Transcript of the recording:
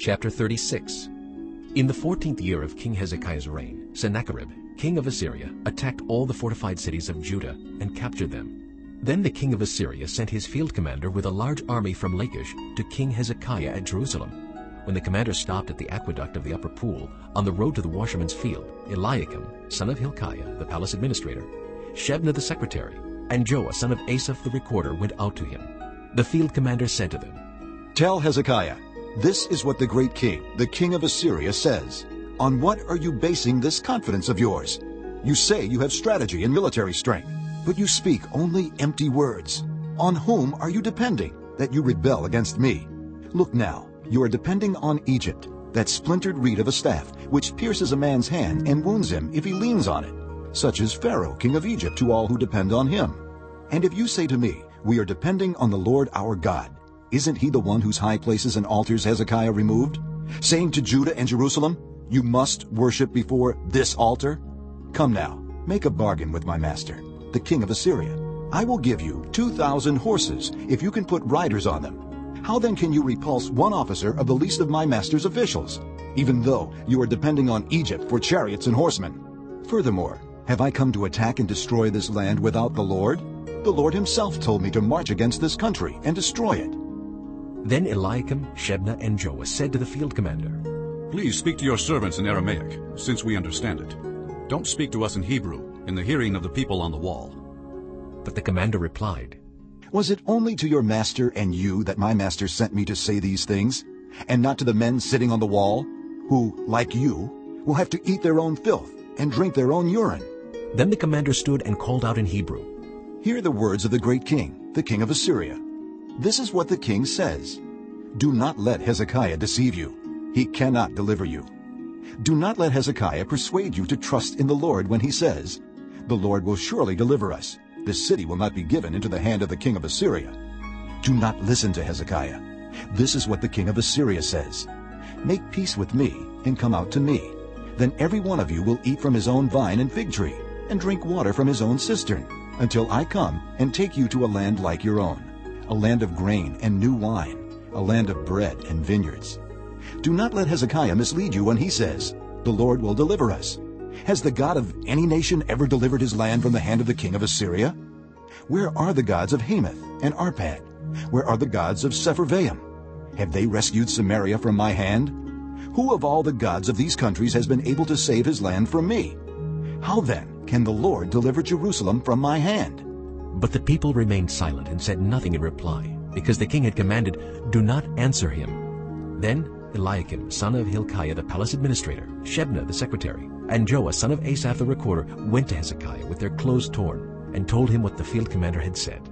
Chapter 36 In the fourteenth year of King Hezekiah's reign, Sennacherib, king of Assyria, attacked all the fortified cities of Judah and captured them. Then the king of Assyria sent his field commander with a large army from Lachish to King Hezekiah at Jerusalem. When the commander stopped at the aqueduct of the upper pool on the road to the washerman's field, Eliakim, son of Hilkiah, the palace administrator, Shebna the secretary, and Joah, son of Asaph the recorder, went out to him. The field commander said to them, Tell Hezekiah, this is what the great king, the king of Assyria, says. On what are you basing this confidence of yours? You say you have strategy and military strength, but you speak only empty words. On whom are you depending that you rebel against me? Look now, you are depending on Egypt, that splintered reed of a staff, which pierces a man's hand and wounds him if he leans on it. Such is Pharaoh, king of Egypt, to all who depend on him. And if you say to me, We are depending on the Lord our God, isn't he the one whose high places and altars Hezekiah removed? Saying to Judah and Jerusalem, You must worship before this altar? Come now, make a bargain with my master, the king of Assyria. I will give you 2,000 horses if you can put riders on them. How then can you repulse one officer of the least of my master's officials, even though you are depending on Egypt for chariots and horsemen? Furthermore, have I come to attack and destroy this land without the Lord? The Lord himself told me to march against this country and destroy it. Then Eliakim, Shebna, and Joah said to the field commander, Please speak to your servants in Aramaic, since we understand it. Don't speak to us in Hebrew, in the hearing of the people on the wall. But the commander replied, Was it only to your master and you that my master sent me to say these things, and not to the men sitting on the wall, who, like you, will have to eat their own filth and drink their own urine? Then the commander stood and called out in Hebrew, Hear the words of the great king, the king of Assyria. This is what the king says. Do not let Hezekiah deceive you. He cannot deliver you. Do not let Hezekiah persuade you to trust in the Lord when he says, The Lord will surely deliver us. This city will not be given into the hand of the king of Assyria. Do not listen to Hezekiah. This is what the king of Assyria says. Make peace with me and come out to me. Then every one of you will eat from his own vine and fig tree and drink water from his own cistern until I come and take you to a land like your own, a land of grain and new wine, a land of bread and vineyards. Do not let Hezekiah mislead you when he says, The Lord will deliver us. Has the God of any nation ever delivered his land from the hand of the king of Assyria? Where are the gods of Hamath and Arpad? Where are the gods of Sepharvaim? Have they rescued Samaria from my hand? Who of all the gods of these countries has been able to save his land from me? How then can the Lord deliver Jerusalem from my hand? But the people remained silent and said nothing in reply, because the king had commanded, Do not answer him. Then Eliakim, son of Hilkiah the palace administrator, Shebna the secretary, and Joah, son of Asaph the recorder, went to Hezekiah with their clothes torn, and told him what the field commander had said.